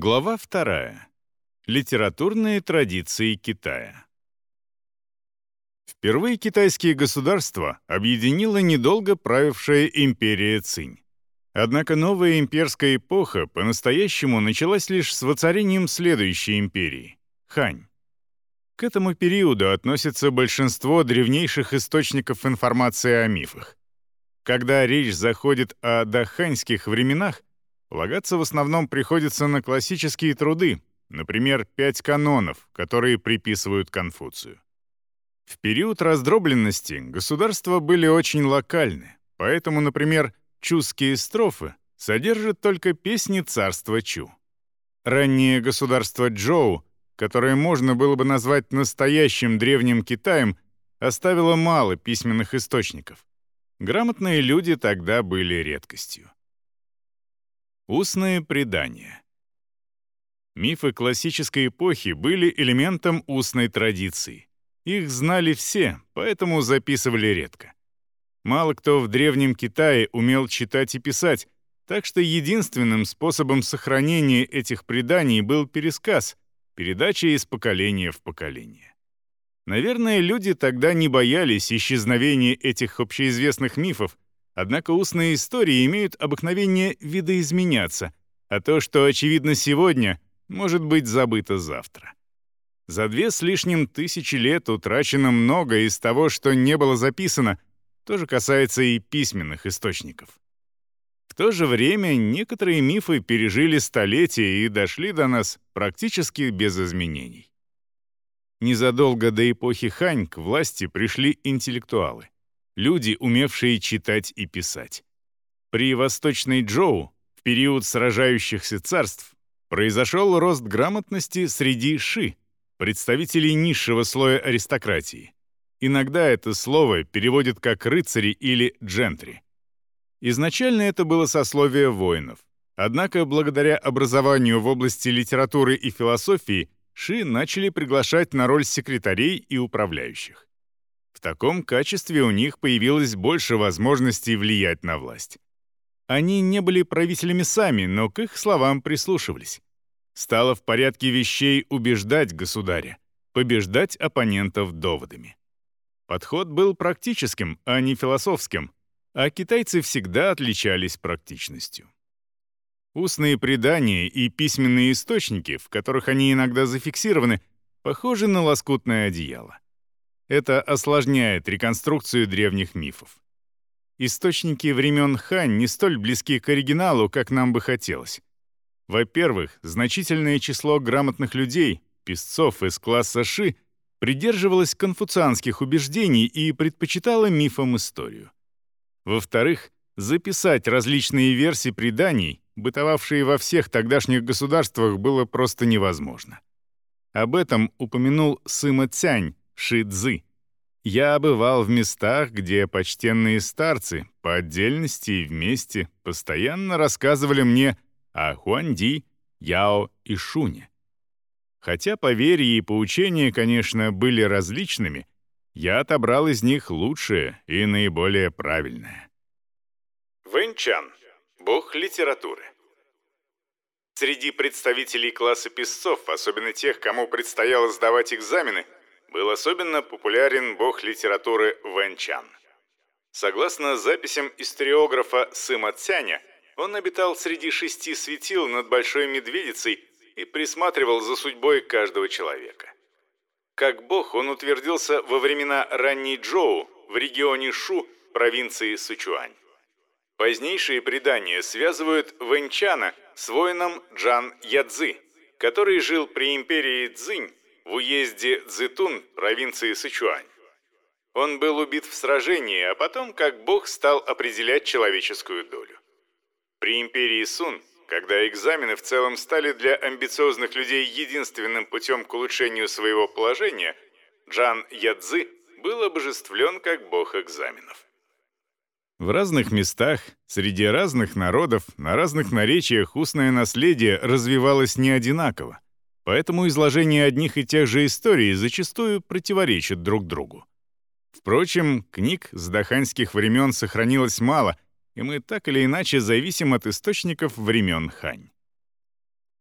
Глава вторая. Литературные традиции Китая. Впервые китайские государства объединила недолго правившая империя Цинь. Однако новая имперская эпоха по-настоящему началась лишь с воцарением следующей империи — Хань. К этому периоду относится большинство древнейших источников информации о мифах. Когда речь заходит о даханьских временах, полагаться в основном приходится на классические труды, например, пять канонов, которые приписывают Конфуцию. В период раздробленности государства были очень локальны, поэтому, например, чуские строфы содержат только песни царства Чу. Раннее государство Джоу которое можно было бы назвать настоящим древним Китаем, оставило мало письменных источников. Грамотные люди тогда были редкостью. Устные предания. Мифы классической эпохи были элементом устной традиции. Их знали все, поэтому записывали редко. Мало кто в Древнем Китае умел читать и писать, так что единственным способом сохранения этих преданий был пересказ — передача из поколения в поколение. Наверное, люди тогда не боялись исчезновения этих общеизвестных мифов, однако устные истории имеют обыкновение видоизменяться, а то, что очевидно сегодня, может быть забыто завтра. За две с лишним тысячи лет утрачено много из того, что не было записано, тоже касается и письменных источников то же время некоторые мифы пережили столетия и дошли до нас практически без изменений. Незадолго до эпохи Хань к власти пришли интеллектуалы, люди, умевшие читать и писать. При Восточной Джоу, в период сражающихся царств, произошел рост грамотности среди ши, представителей низшего слоя аристократии. Иногда это слово переводят как «рыцари» или «джентри». Изначально это было сословие воинов. Однако, благодаря образованию в области литературы и философии, Ши начали приглашать на роль секретарей и управляющих. В таком качестве у них появилось больше возможностей влиять на власть. Они не были правителями сами, но к их словам прислушивались. Стало в порядке вещей убеждать государя, побеждать оппонентов доводами. Подход был практическим, а не философским, а китайцы всегда отличались практичностью. Устные предания и письменные источники, в которых они иногда зафиксированы, похожи на лоскутное одеяло. Это осложняет реконструкцию древних мифов. Источники времен Хань не столь близки к оригиналу, как нам бы хотелось. Во-первых, значительное число грамотных людей, писцов из класса Ши, придерживалось конфуцианских убеждений и предпочитало мифам историю. Во-вторых, записать различные версии преданий, бытовавшие во всех тогдашних государствах, было просто невозможно. Об этом упомянул Сыма Цянь, Ши Цзы. «Я бывал в местах, где почтенные старцы по отдельности и вместе постоянно рассказывали мне о Хуанди, Яо и Шуне. Хотя поверья и поучения, конечно, были различными, я отобрал из них лучшее и наиболее правильное. Вэньчан — бог литературы. Среди представителей класса писцов, особенно тех, кому предстояло сдавать экзамены, был особенно популярен бог литературы Вэньчан. Согласно записям историографа Сыма Цяня, он обитал среди шести светил над Большой Медведицей и присматривал за судьбой каждого человека. Как бог он утвердился во времена ранней Джоу в регионе Шу провинции Сычуань. Позднейшие предания связывают Вэньчана с воином Джан Ядзы, который жил при империи Цзинь в уезде Цзитун провинции Сычуань. Он был убит в сражении, а потом как бог стал определять человеческую долю. При империи Сун когда экзамены в целом стали для амбициозных людей единственным путем к улучшению своего положения, Джан Ядзы был обожествлен как бог экзаменов. В разных местах, среди разных народов, на разных наречиях устное наследие развивалось не одинаково, поэтому изложение одних и тех же историй зачастую противоречит друг другу. Впрочем, книг с даханьских времен сохранилось мало — и мы так или иначе зависим от источников времен Хань.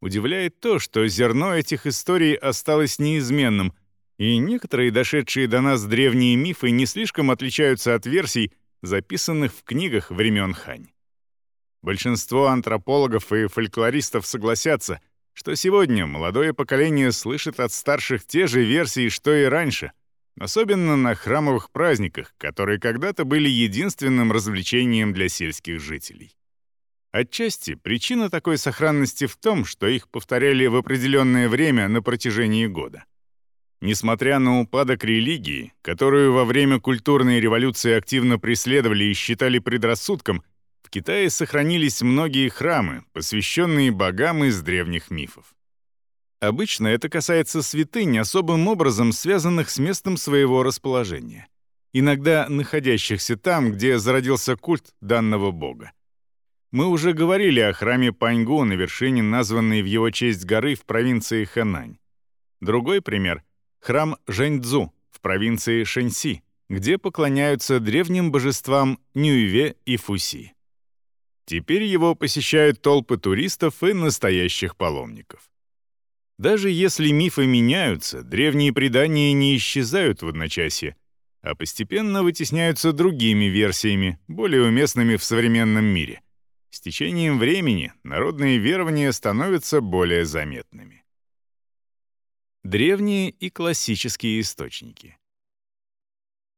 Удивляет то, что зерно этих историй осталось неизменным, и некоторые дошедшие до нас древние мифы не слишком отличаются от версий, записанных в книгах времен Хань. Большинство антропологов и фольклористов согласятся, что сегодня молодое поколение слышит от старших те же версии, что и раньше, особенно на храмовых праздниках, которые когда-то были единственным развлечением для сельских жителей. Отчасти причина такой сохранности в том, что их повторяли в определенное время на протяжении года. Несмотря на упадок религии, которую во время культурной революции активно преследовали и считали предрассудком, Китае сохранились многие храмы, посвященные богам из древних мифов. Обычно это касается святынь, особым образом связанных с местом своего расположения, иногда находящихся там, где зародился культ данного бога. Мы уже говорили о храме Паньгу на вершине названной в его честь горы в провинции Хэнань. Другой пример — храм Жэньцзу в провинции Шэньси, где поклоняются древним божествам Нюйве и Фуси. Теперь его посещают толпы туристов и настоящих паломников. Даже если мифы меняются, древние предания не исчезают в одночасье, а постепенно вытесняются другими версиями, более уместными в современном мире. С течением времени народные верования становятся более заметными. Древние и классические источники.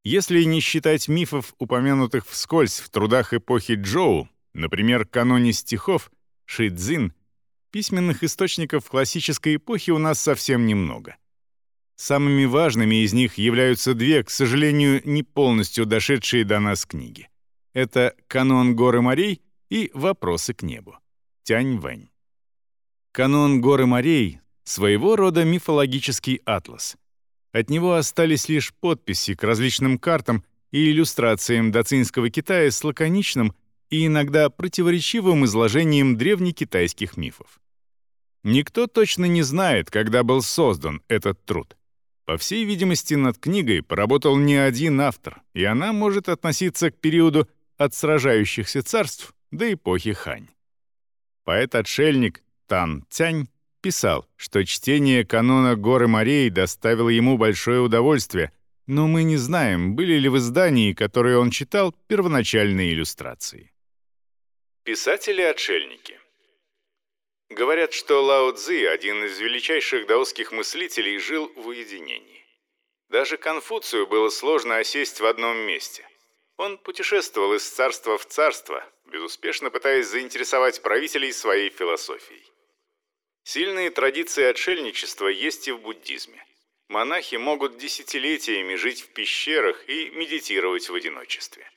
Если не считать мифов, упомянутых вскользь в трудах эпохи Джоу, например, каноне стихов, Шидзин, письменных источников классической эпохи у нас совсем немного. Самыми важными из них являются две, к сожалению, не полностью дошедшие до нас книги. Это «Канон горы морей» и «Вопросы к небу» Тянь-Вэнь. Канон горы морей своего рода мифологический атлас. От него остались лишь подписи к различным картам и иллюстрациям доцинского Китая с лаконичным и иногда противоречивым изложением древнекитайских мифов. Никто точно не знает, когда был создан этот труд. По всей видимости, над книгой поработал не один автор, и она может относиться к периоду от сражающихся царств до эпохи Хань. Поэт-отшельник Тан Цянь писал, что чтение канона «Горы морей» доставило ему большое удовольствие, но мы не знаем, были ли в издании, которое он читал, первоначальные иллюстрации. Писатели-отшельники Говорят, что Лао Цзи, один из величайших даосских мыслителей, жил в уединении. Даже Конфуцию было сложно осесть в одном месте. Он путешествовал из царства в царство, безуспешно пытаясь заинтересовать правителей своей философией. Сильные традиции отшельничества есть и в буддизме. Монахи могут десятилетиями жить в пещерах и медитировать в одиночестве.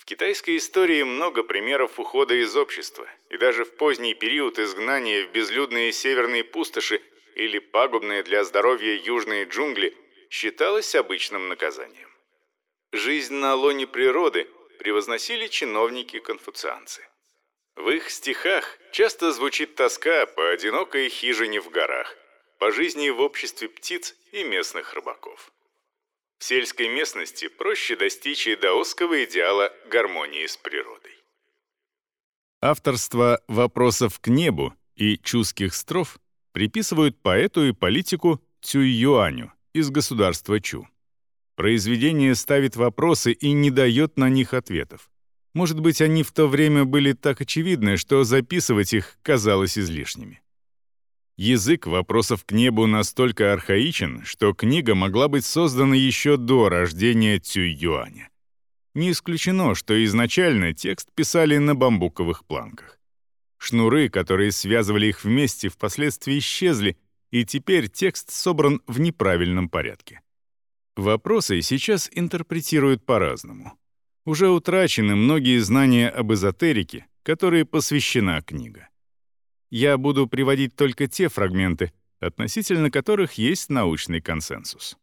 В китайской истории много примеров ухода из общества, и даже в поздний период изгнания в безлюдные северные пустоши или пагубные для здоровья южные джунгли считалось обычным наказанием. Жизнь на лоне природы превозносили чиновники-конфуцианцы. В их стихах часто звучит тоска по одинокой хижине в горах, по жизни в обществе птиц и местных рыбаков. В сельской местности проще достичь и даосского идеала гармонии с природой. Авторство «Вопросов к небу» и «Чуских строф» приписывают поэту и политику Цюй Юаню из государства Чу. Произведение ставит вопросы и не дает на них ответов. Может быть, они в то время были так очевидны, что записывать их казалось излишними. Язык вопросов к небу настолько архаичен, что книга могла быть создана еще до рождения Цюй-Юаня. Не исключено, что изначально текст писали на бамбуковых планках. Шнуры, которые связывали их вместе, впоследствии исчезли, и теперь текст собран в неправильном порядке. Вопросы сейчас интерпретируют по-разному уже утрачены многие знания об эзотерике, которые посвящена книга. Я буду приводить только те фрагменты, относительно которых есть научный консенсус.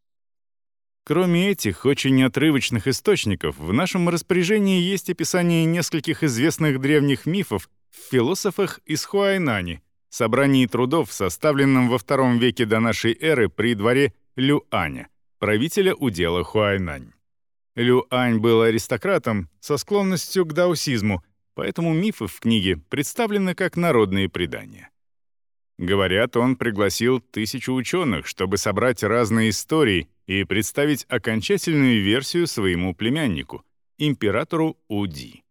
Кроме этих очень отрывочных источников, в нашем распоряжении есть описание нескольких известных древних мифов в философах из Хуайнани, собрании трудов, составленном во II веке до нашей эры при дворе Люаня, правителя удела Хуайнань. Лю Ань был аристократом со склонностью к даосизму, поэтому мифы в книге представлены как народные предания. Говорят, он пригласил тысячу ученых, чтобы собрать разные истории и представить окончательную версию своему племяннику, императору Уди.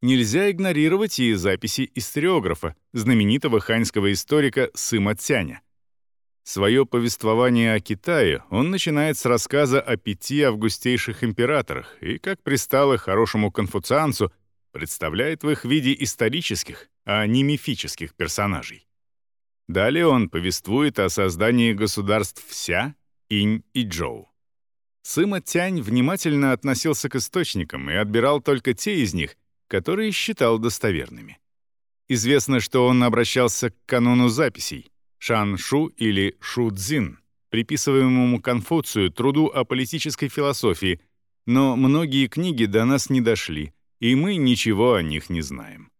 Нельзя игнорировать и записи историографа, знаменитого ханьского историка Сыма Цяня. Свое повествование о Китае он начинает с рассказа о пяти августейших императорах и, как пристало хорошему конфуцианцу, представляет в их виде исторических, а не мифических персонажей. Далее он повествует о создании государств Ся, Инь и Джоу. Сыма Тянь внимательно относился к источникам и отбирал только те из них, которые считал достоверными. Известно, что он обращался к канону записей, Шан-Шу или Шу-Цзин, приписываемому Конфуцию труду о политической философии, но многие книги до нас не дошли, и мы ничего о них не знаем.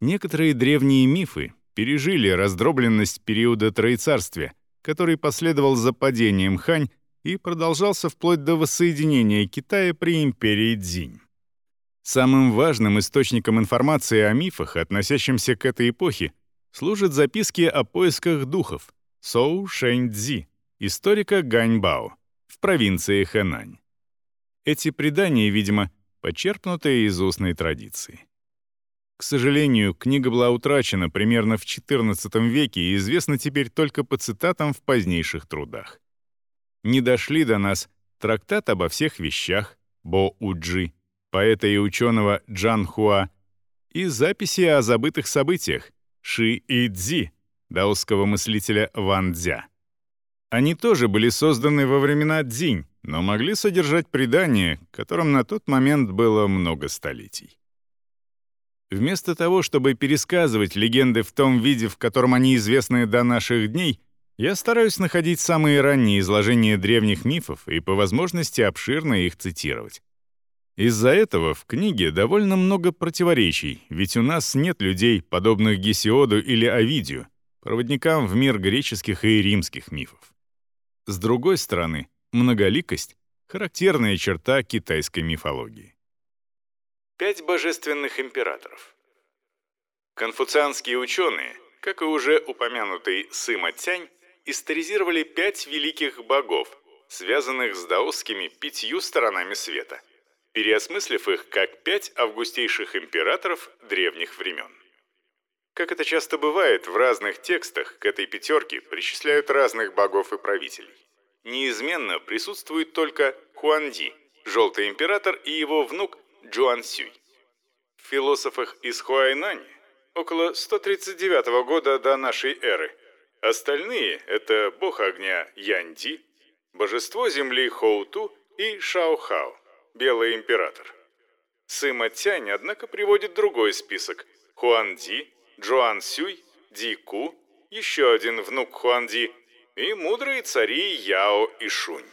Некоторые древние мифы пережили раздробленность периода Троецарствия, который последовал за падением Хань и продолжался вплоть до воссоединения Китая при империи Цзинь. Самым важным источником информации о мифах, относящимся к этой эпохе, служат записки о поисках духов Соу Шэнь Цзи, историка Ганьбао, в провинции Хэнань. Эти предания, видимо, почерпнуты из устной традиции. К сожалению, книга была утрачена примерно в XIV веке и известна теперь только по цитатам в позднейших трудах. Не дошли до нас трактат обо всех вещах Бо Уджи, поэта и ученого Джан Хуа, и записи о забытых событиях Ши и Цзи, даосского мыслителя Ван Цзя. Они тоже были созданы во времена Цзинь, но могли содержать предания, которым на тот момент было много столетий. Вместо того, чтобы пересказывать легенды в том виде, в котором они известны до наших дней, я стараюсь находить самые ранние изложения древних мифов и по возможности обширно их цитировать. Из-за этого в книге довольно много противоречий, ведь у нас нет людей, подобных Гесиоду или Овидию, проводникам в мир греческих и римских мифов. С другой стороны, многоликость — характерная черта китайской мифологии. Пять божественных императоров. Конфуцианские ученые, как и уже упомянутый Сыма Цянь, историзировали пять великих богов, связанных с даосскими пятью сторонами света, переосмыслив их как пять августейших императоров древних времен. Как это часто бывает, в разных текстах к этой пятерке причисляют разных богов и правителей. Неизменно присутствует только Хуанди, желтый император и его внук Джуан Сюй. В философах из Хуайнань около 139 года до нашей эры. Остальные — это бог огня Янди, божество земли Хоуту и Шаохао, белый император. Сыма Тянь, однако, приводит другой список — Хуанди, Джуан Сюй, Ди Ку, еще один внук Хуанди и мудрые цари Яо и Шунь.